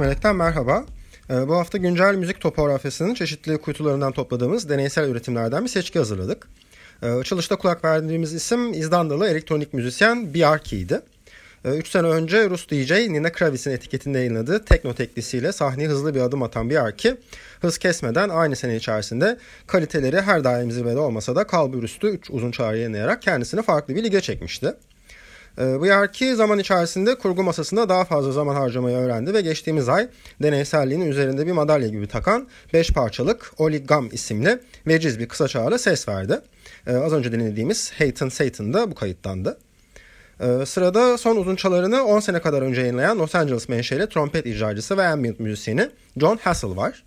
Melek'ten merhaba. Ee, bu hafta güncel müzik topografyasının çeşitli kuytularından topladığımız deneysel üretimlerden bir seçki hazırladık. Ee, açılışta kulak verdiğimiz isim İzlandalı elektronik müzisyen Bjarki'ydi. 3 sene önce Rus DJ Nina Kravis'in etiketinde yayınladığı tekno teklisiyle sahneye hızlı bir adım atan Bjarki, hız kesmeden aynı sene içerisinde kaliteleri her daim zirvede olmasa da kalbur üstü 3 uzun çağrı yayınlayarak kendisini farklı bir lige çekmişti. Ee, bu yarki zaman içerisinde kurgu masasında daha fazla zaman harcamayı öğrendi ve geçtiğimiz ay deneyselliğinin üzerinde bir madalya gibi takan 5 parçalık Oligam isimli veciz bir kısa çağrı ses verdi. Ee, az önce dinlediğimiz Hayton Satan da bu kayıttandı. Ee, sırada son uzunçalarını 10 sene kadar önce yayınlayan Los Angeles menşeli trompet icracısı ve ambient müzisyeni John Hassel var.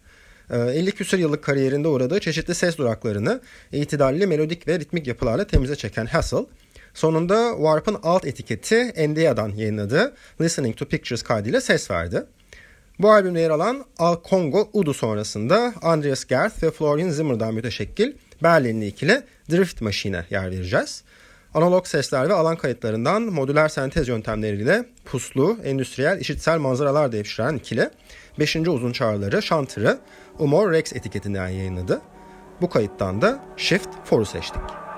50 küsur yıllık kariyerinde uğradığı çeşitli ses duraklarını itidalli melodik ve ritmik yapılarla temize çeken Hassel, Sonunda Warp'ın alt etiketi NDA'dan yayınladığı Listening to Pictures kaydıyla ses verdi. Bu albümde yer alan Al Congo Udu sonrasında Andreas Gerth ve Florian Zimmer'dan müteşekkil Berlinli ikili Drift Machine'e yer vereceğiz. Analog sesler ve alan kayıtlarından modüler sentez yöntemleriyle puslu, endüstriyel, işitsel manzaralar devşiren ikili 5. uzun çağrıları Shantır'ı Umor Rex etiketinden yayınladı. Bu kayıttan da Shift 4'u seçtik.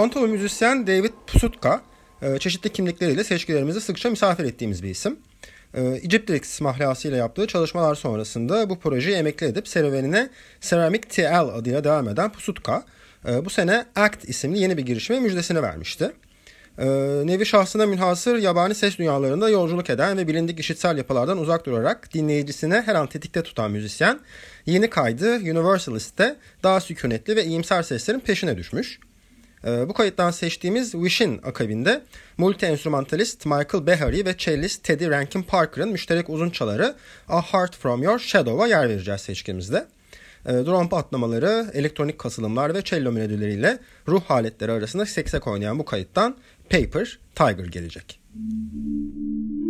Toronto müzisyen David Pusutka e, çeşitli kimlikleriyle seçkilerimizi sıkça misafir ettiğimiz bir isim. E, Egyptrix mahlasıyla yaptığı çalışmalar sonrasında bu projeyi emekli edip serüvenine Ceramic TL adıyla devam eden Pusutka e, bu sene ACT isimli yeni bir girişime müjdesini vermişti. Nevi şahsına münhasır yabani ses dünyalarında yolculuk eden ve bilindik işitsel yapılardan uzak durarak dinleyicisine her an tetikte tutan müzisyen yeni kaydı Universalist'te daha sükunetli ve iyimser seslerin peşine düşmüş. Ee, bu kayıttan seçtiğimiz Wish'in akabinde multi-enstrümantalist Michael Behary ve cellist Teddy Rankin Parker'ın müşterek uzun çaları A Heart From Your Shadow'a yer vereceğiz seçkimizde. E, drone patlamaları, elektronik kasılımlar ve cello melodileriyle ruh haletleri arasında seksek oynayan bu kayıttan Paper Tiger gelecek. Müzik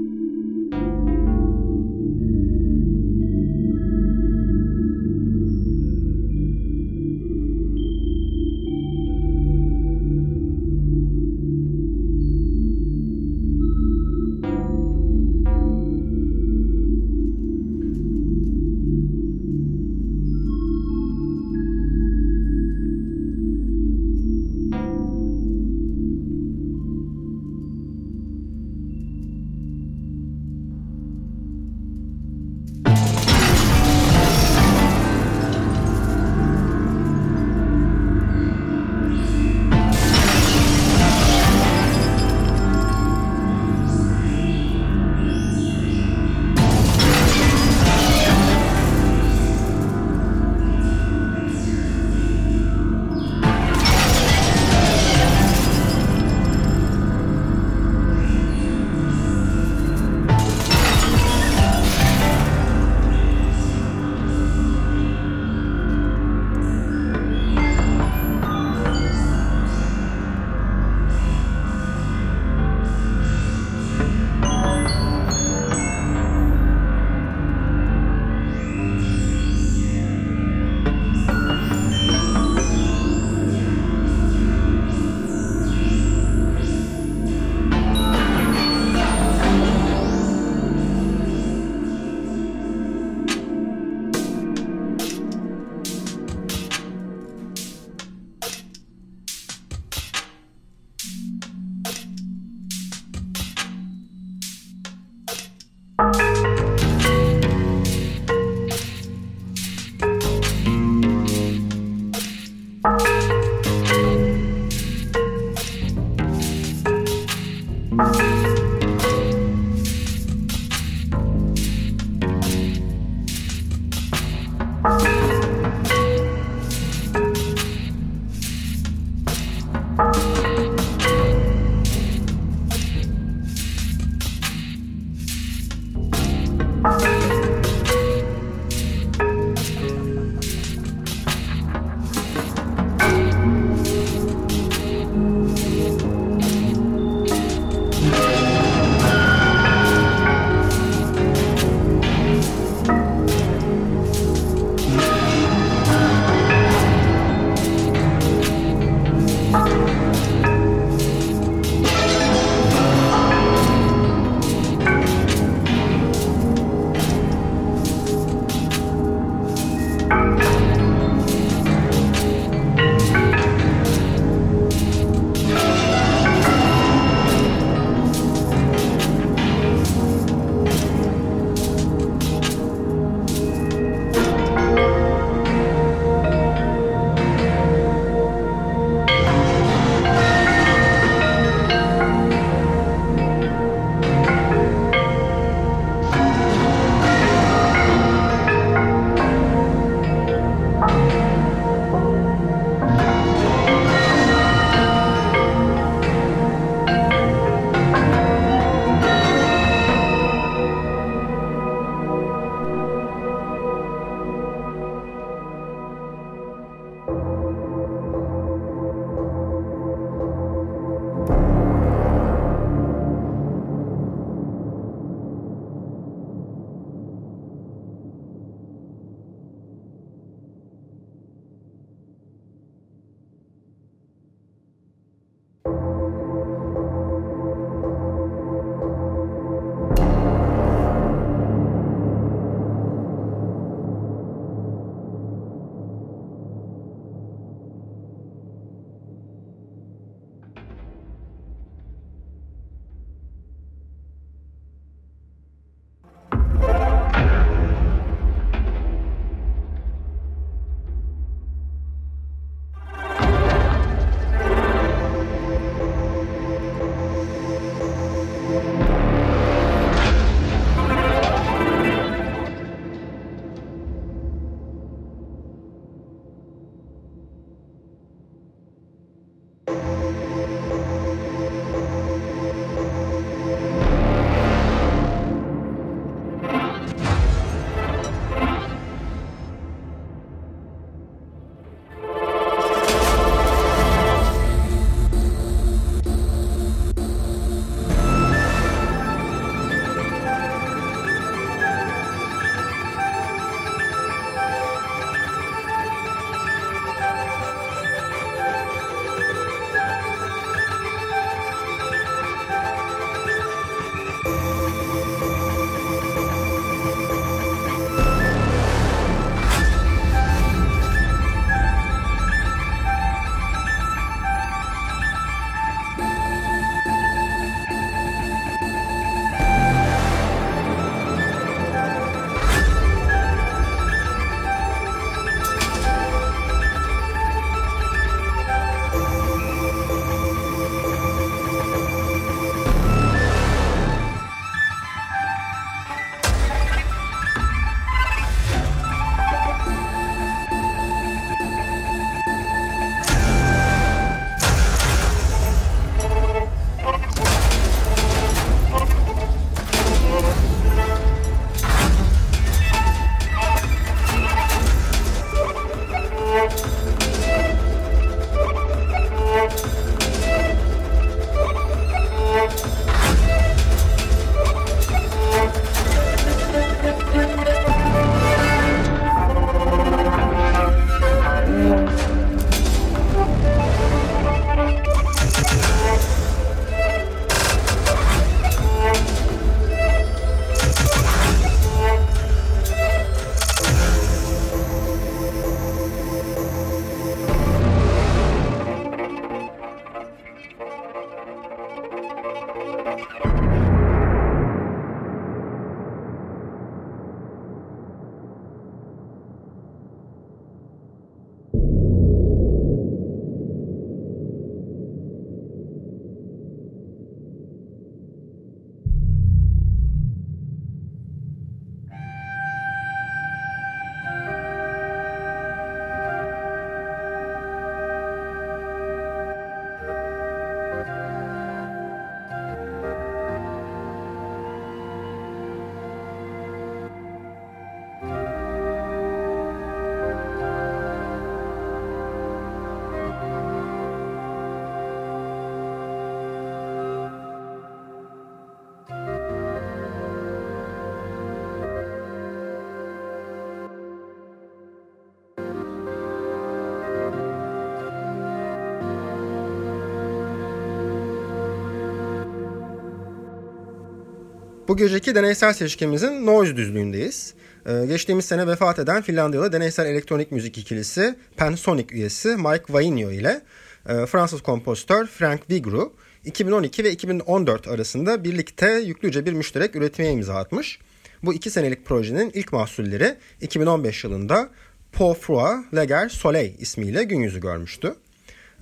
Bu geceki deneysel seçkimizin Noise düzlüğündeyiz. Ee, geçtiğimiz sene vefat eden Finlandiyalı deneysel elektronik müzik ikilisi Pensonic üyesi Mike Vainio ile e, Fransız kompozitör Frank Vigru 2012 ve 2014 arasında birlikte yüklüce bir müşterek üretmeye imza atmış. Bu iki senelik projenin ilk mahsulleri 2015 yılında Paul Frua Leger Soleil ismiyle gün yüzü görmüştü.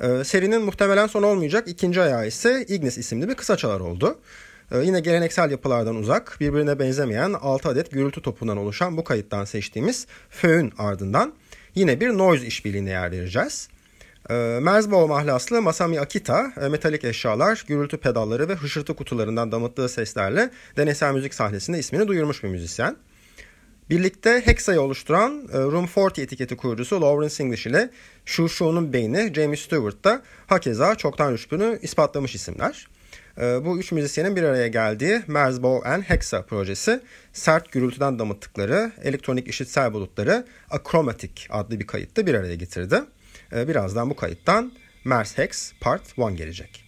Ee, serinin muhtemelen son olmayacak ikinci ayağı ise Ignis isimli bir kısaçalar oldu. Ee, yine geleneksel yapılardan uzak, birbirine benzemeyen 6 adet gürültü topundan oluşan bu kayıttan seçtiğimiz Föğün ardından yine bir noise işbirliğine yer vereceğiz. Ee, Merzbow mahlaslı Masami Akita e, metalik eşyalar, gürültü pedalları ve hışırtı kutularından damıttığı seslerle deneysel müzik sahnesinde ismini duyurmuş bir müzisyen. Birlikte Hexa'yı oluşturan e, Room 40 etiketi kurucusu Lawrence English ile Shu Shu'nun beyni James Stewart da hakeza çoktan rüşkünü ispatlamış isimler. E, bu üç müzisyenin bir araya geldiği Merzbow and Hexa projesi sert gürültüden damıttıkları elektronik işitsel bulutları Achromatic adlı bir kayıtta bir araya getirdi. E, birazdan bu kayıttan Mers Hex Part 1 gelecek.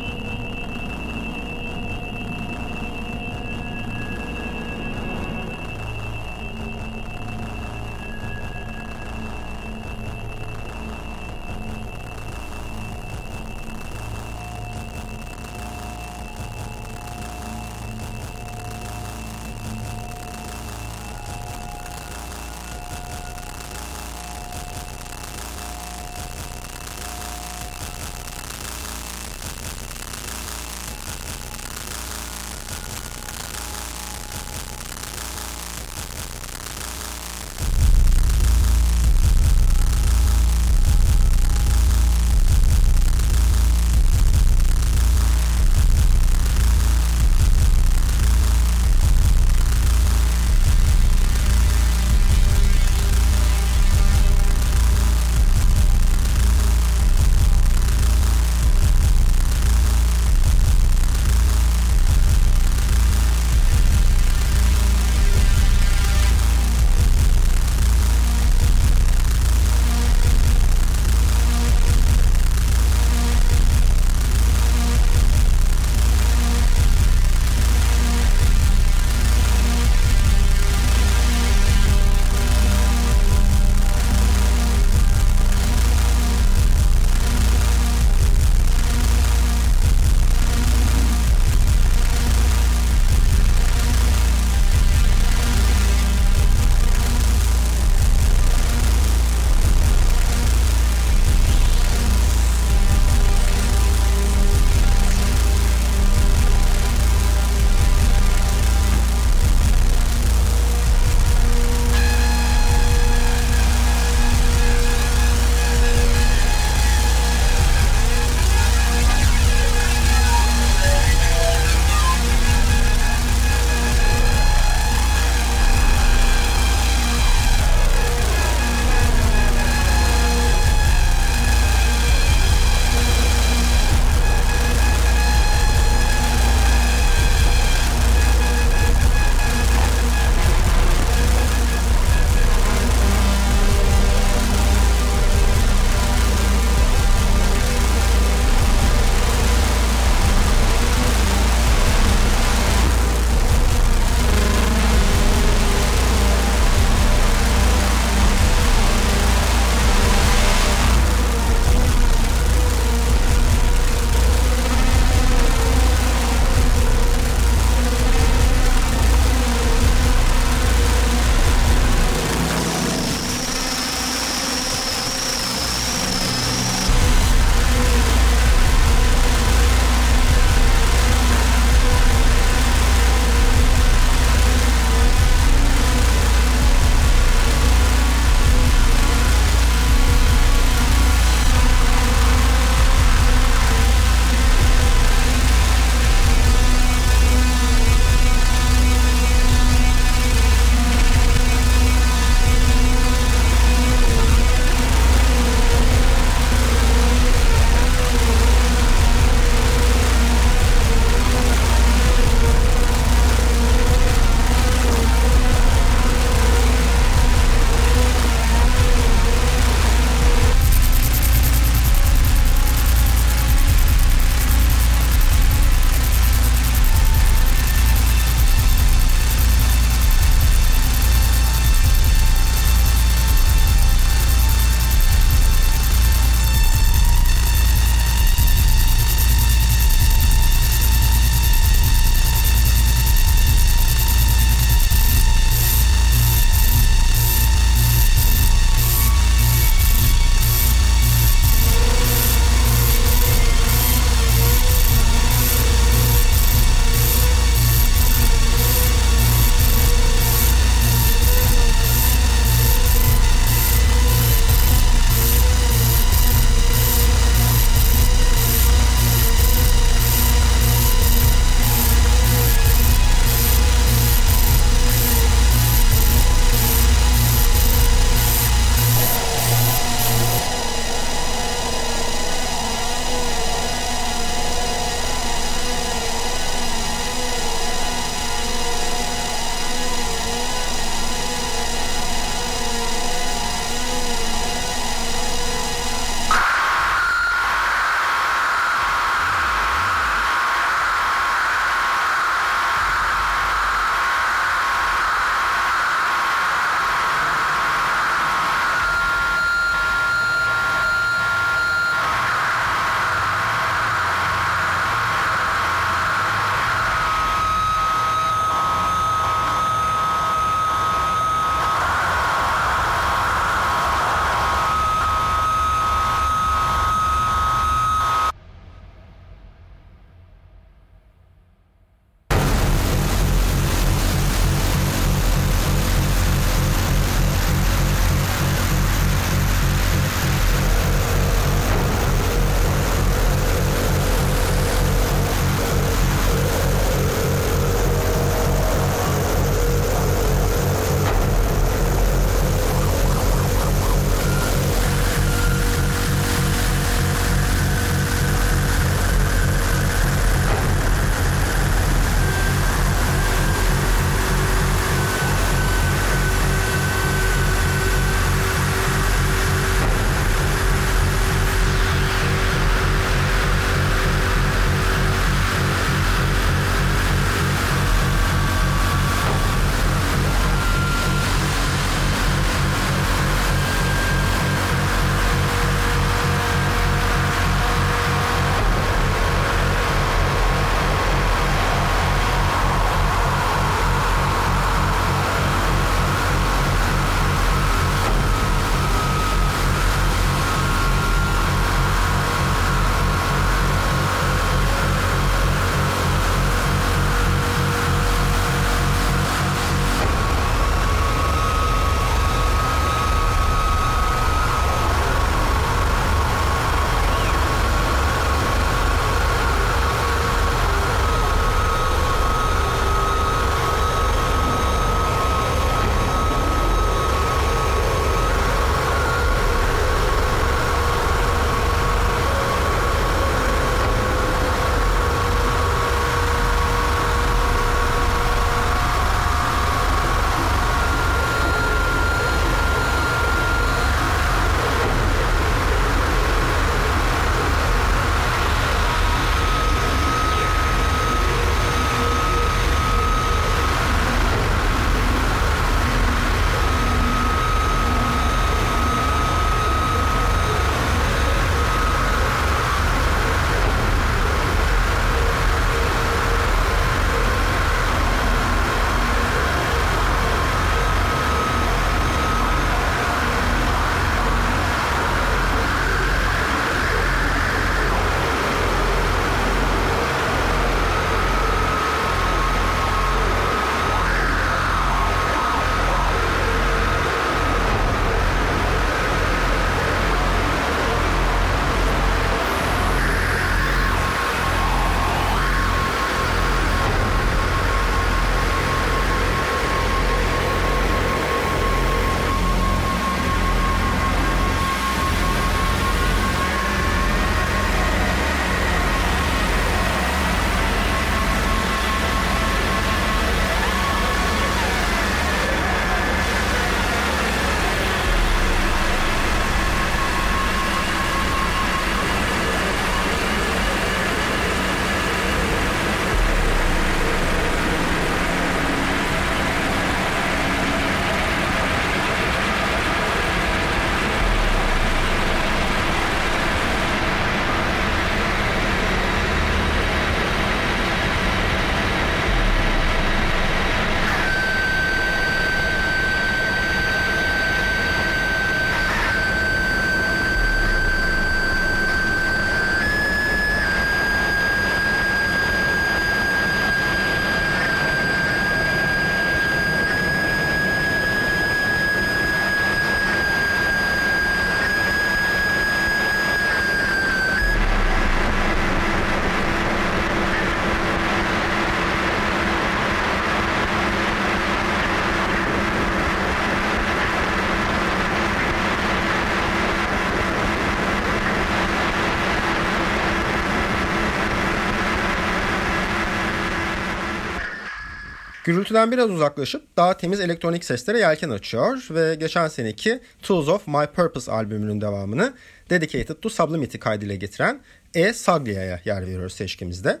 Gürültüden biraz uzaklaşıp daha temiz elektronik seslere yelken açıyor ve geçen seneki Tools of My Purpose albümünün devamını Dedicated to Sublimity kaydıyla getiren E. Saglia'ya yer veriyoruz seçkimizde.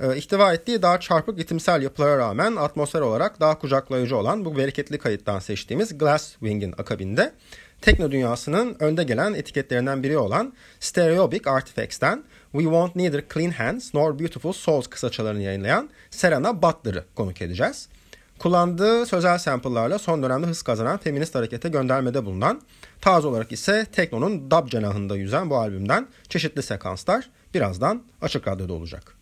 Ee, ihtiva ettiği daha çarpık ritimsel yapılara rağmen atmosfer olarak daha kucaklayıcı olan bu bereketli kayıttan seçtiğimiz Glasswing'in akabinde tekno dünyasının önde gelen etiketlerinden biri olan Stereobic Artifacts'ten We Want Neither Clean Hands Nor Beautiful Souls kısaçalarını yayınlayan Serena Butler'ı konuk edeceğiz. Kullandığı sözel sample'larla son dönemde hız kazanan feminist harekete göndermede bulunan, tarz olarak ise teknonun dub cenahında yüzen bu albümden çeşitli sekanslar birazdan Açık Radyo'da olacak.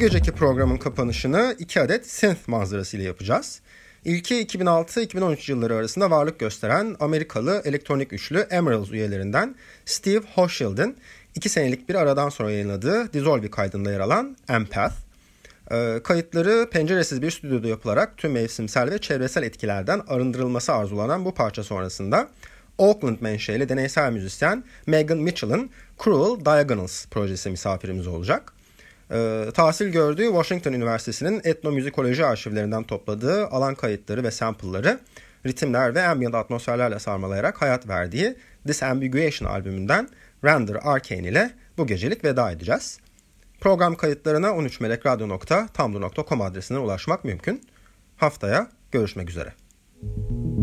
Geceki programın kapanışını iki adet synth manzarası ile yapacağız. İlki 2006-2013 yılları arasında varlık gösteren Amerikalı elektronik üçlü Emeralds üyelerinden Steve Hochschild'in iki senelik bir aradan sonra yayınladığı Dissolve kaydında yer alan Empath. Ee, kayıtları penceresiz bir stüdyoda yapılarak tüm mevsimsel ve çevresel etkilerden arındırılması arzulanan bu parça sonrasında Oakland menşeli deneysel müzisyen Megan Mitchell'ın Cruel Diagonals projesi misafirimiz olacak. Ee, tahsil gördüğü Washington Üniversitesi'nin etnomüzikoloji arşivlerinden topladığı alan kayıtları ve sample'ları ritimler ve ambient atmosferlerle sarmalayarak hayat verdiği Disambiguation albümünden Render Arcane ile bu gecelik veda edeceğiz. Program kayıtlarına 13melekradyo.tumblr.com adresine ulaşmak mümkün. Haftaya görüşmek üzere. Müzik